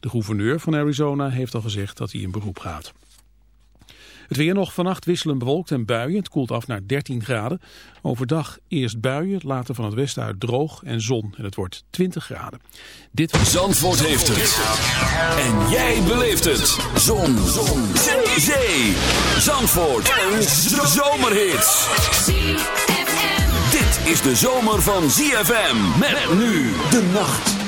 De gouverneur van Arizona heeft al gezegd dat hij in beroep gaat. Het weer nog vannacht wisselen bewolkt en buien. Het koelt af naar 13 graden. Overdag eerst buien, later van het westen uit droog en zon. En het wordt 20 graden. Dit. Zandvoort heeft het. En jij beleeft het. Zon. zon. Zee. Zee. Zandvoort. Een zomerhit. Dit is de zomer van ZFM. Met nu de nacht.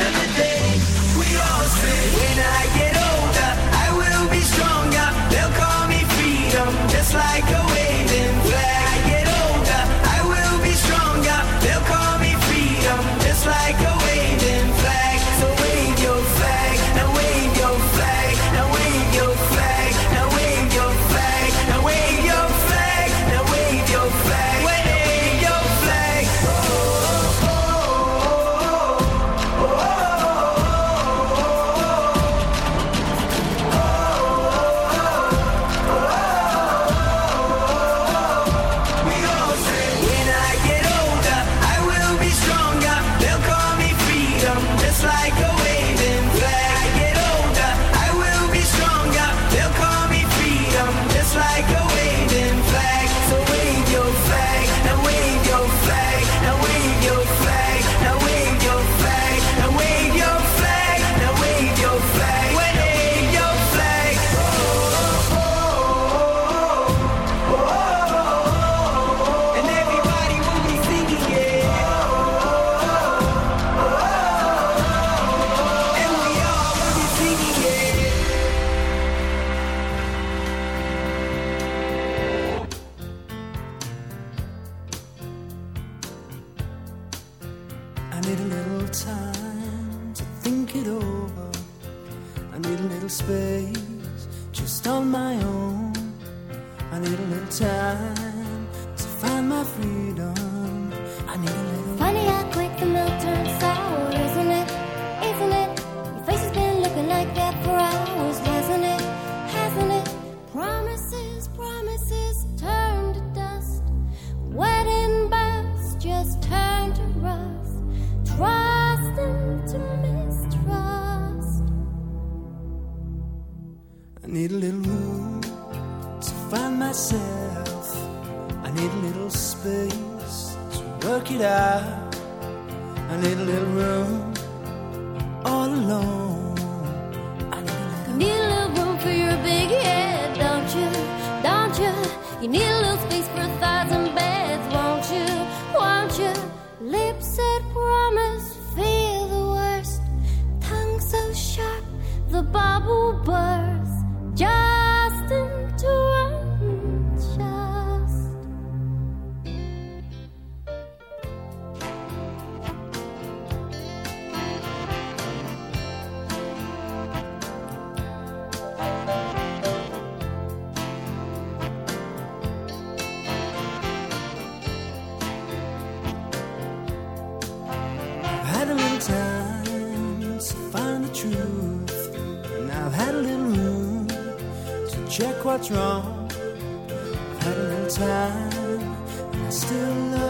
heaven. check what's wrong. I had a little time, and I still love.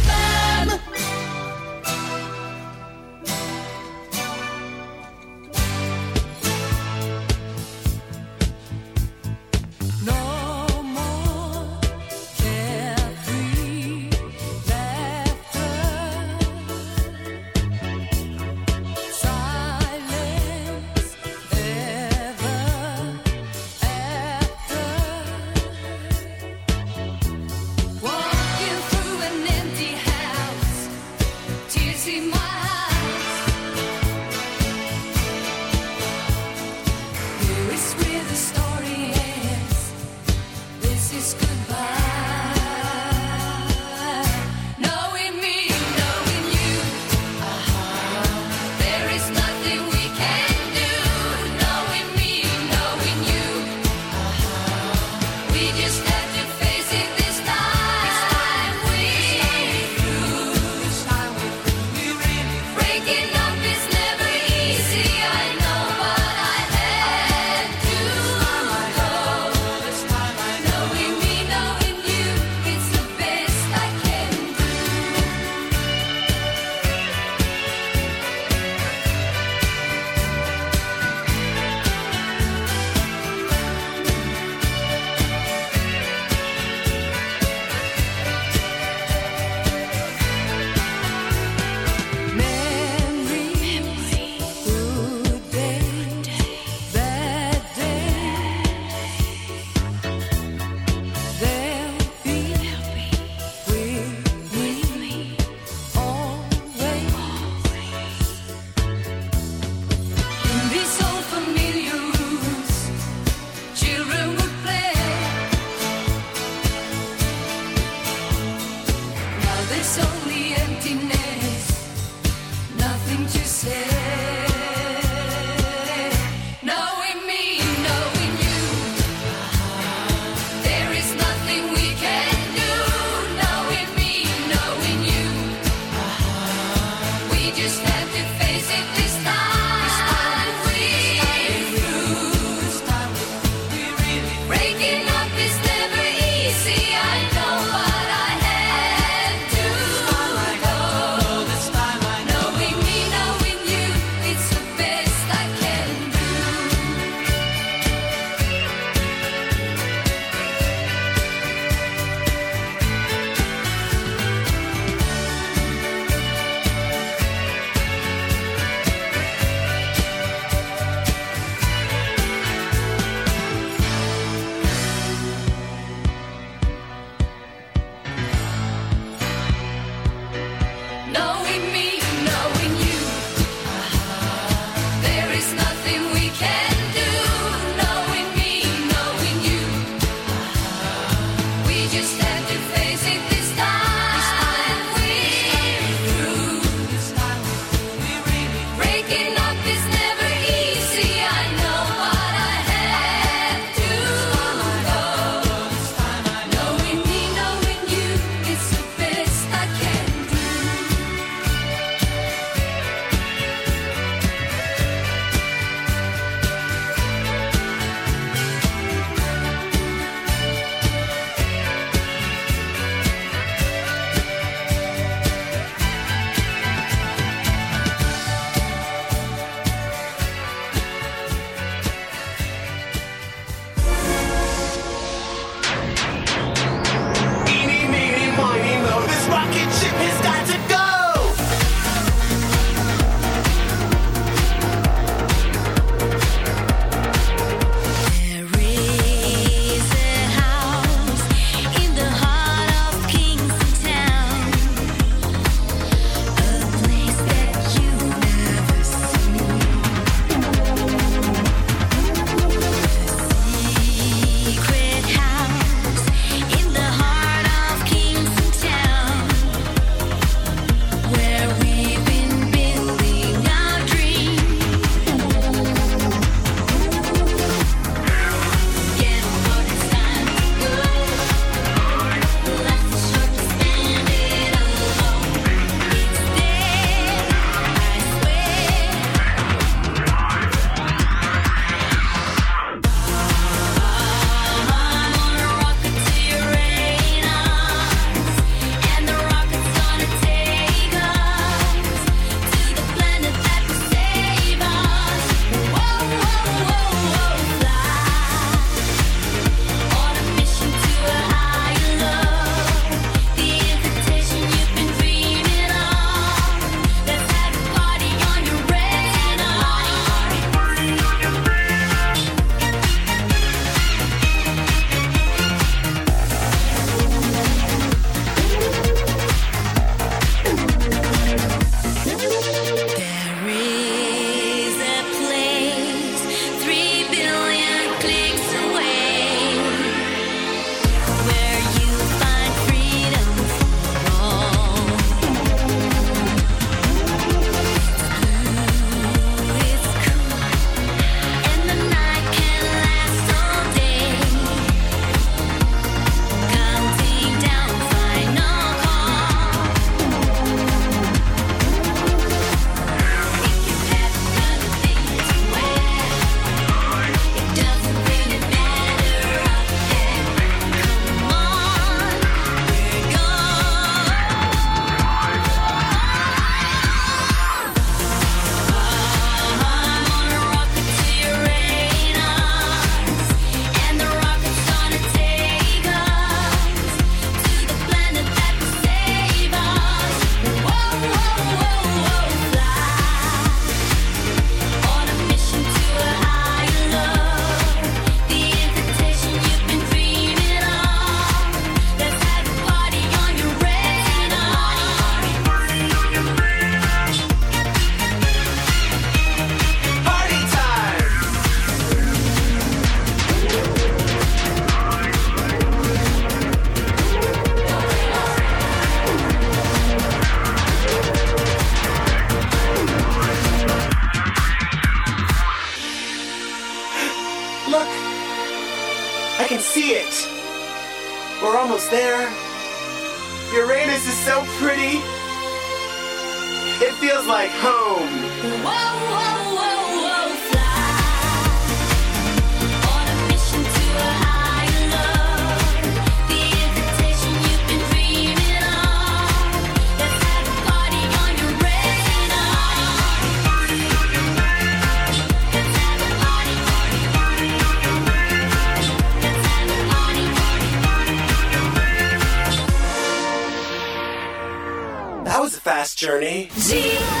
That was a fast journey. ZFM.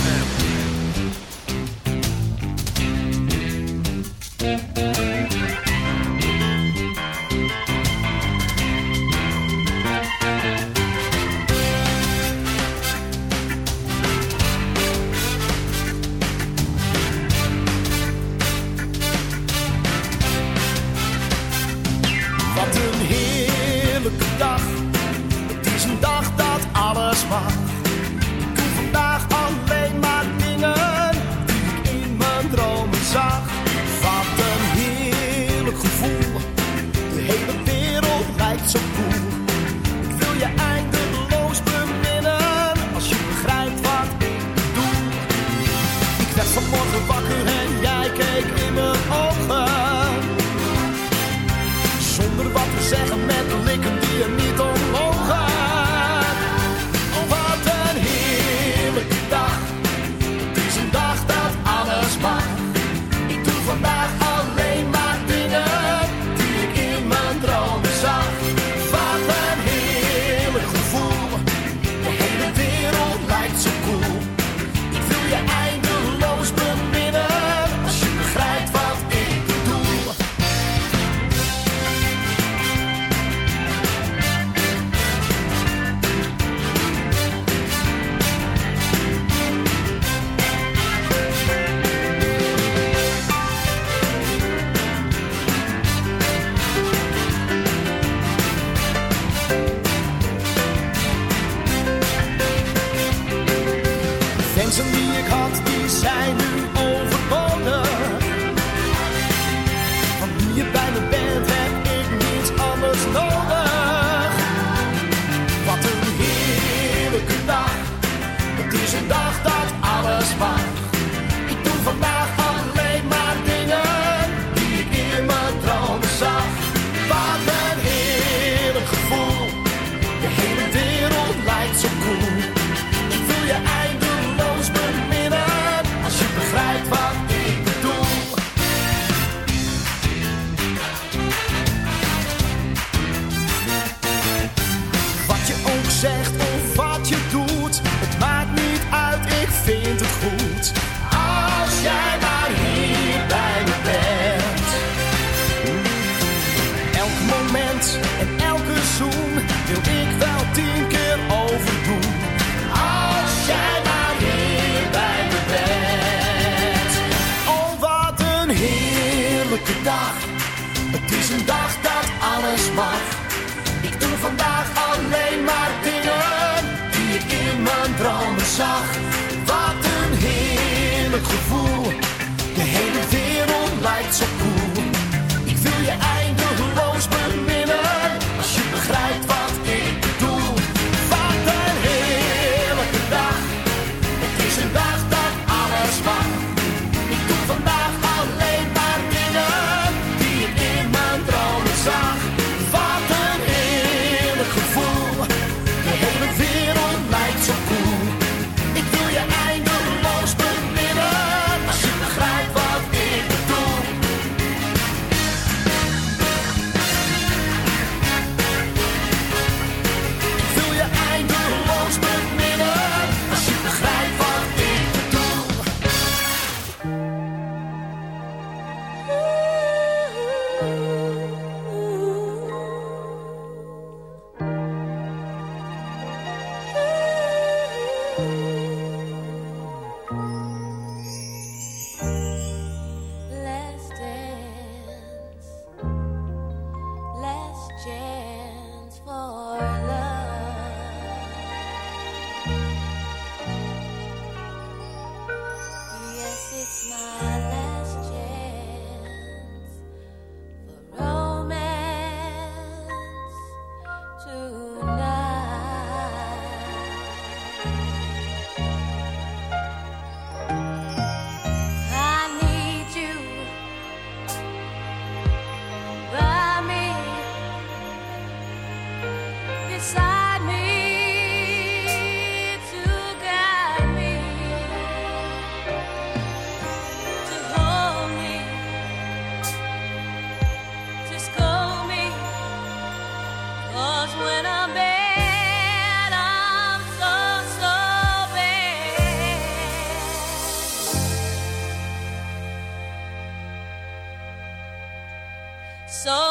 So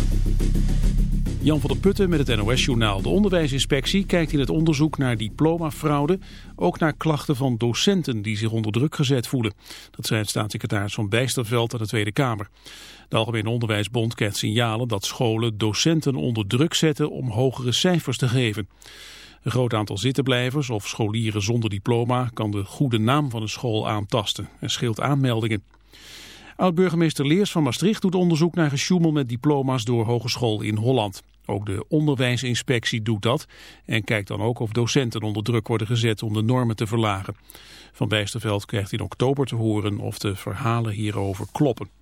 Jan van der Putten met het NOS-journaal. De onderwijsinspectie kijkt in het onderzoek naar diplomafraude... ook naar klachten van docenten die zich onder druk gezet voelen. Dat zei het staatssecretaris van Bijsterveld aan de Tweede Kamer. De Algemene Onderwijsbond krijgt signalen dat scholen docenten onder druk zetten... om hogere cijfers te geven. Een groot aantal zittenblijvers of scholieren zonder diploma... kan de goede naam van een school aantasten en scheelt aanmeldingen. Oud-burgemeester Leers van Maastricht doet onderzoek naar gesjoemel met diploma's door hogeschool in Holland. Ook de onderwijsinspectie doet dat en kijkt dan ook of docenten onder druk worden gezet om de normen te verlagen. Van Bijsterveld krijgt in oktober te horen of de verhalen hierover kloppen.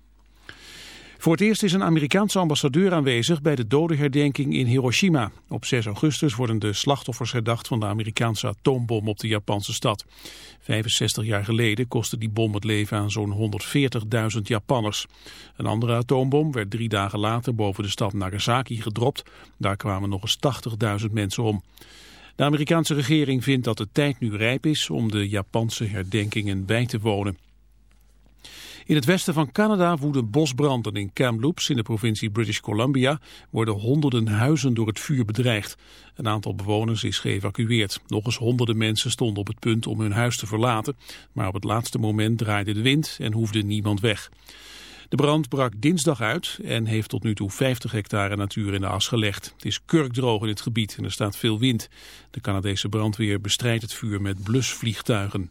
Voor het eerst is een Amerikaanse ambassadeur aanwezig bij de dodenherdenking in Hiroshima. Op 6 augustus worden de slachtoffers herdacht van de Amerikaanse atoombom op de Japanse stad. 65 jaar geleden kostte die bom het leven aan zo'n 140.000 Japanners. Een andere atoombom werd drie dagen later boven de stad Nagasaki gedropt. Daar kwamen nog eens 80.000 mensen om. De Amerikaanse regering vindt dat de tijd nu rijp is om de Japanse herdenkingen bij te wonen. In het westen van Canada woeden bosbranden. In Kamloops in de provincie British Columbia worden honderden huizen door het vuur bedreigd. Een aantal bewoners is geëvacueerd. Nog eens honderden mensen stonden op het punt om hun huis te verlaten. Maar op het laatste moment draaide de wind en hoefde niemand weg. De brand brak dinsdag uit en heeft tot nu toe 50 hectare natuur in de as gelegd. Het is kurkdroog in het gebied en er staat veel wind. De Canadese brandweer bestrijdt het vuur met blusvliegtuigen.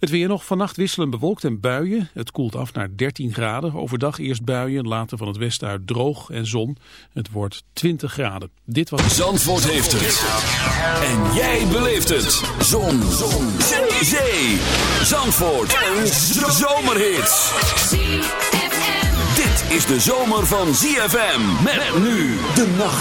Het weer nog vannacht wisselen bewolkt en buien. Het koelt af naar 13 graden. Overdag eerst buien, later van het westen uit droog en zon. Het wordt 20 graden. Dit was... Zandvoort heeft het. En jij beleeft het. Zon. zon. Zee. Zee. Zandvoort. Een zomerhit. Dit is de zomer van ZFM. Met nu de nacht.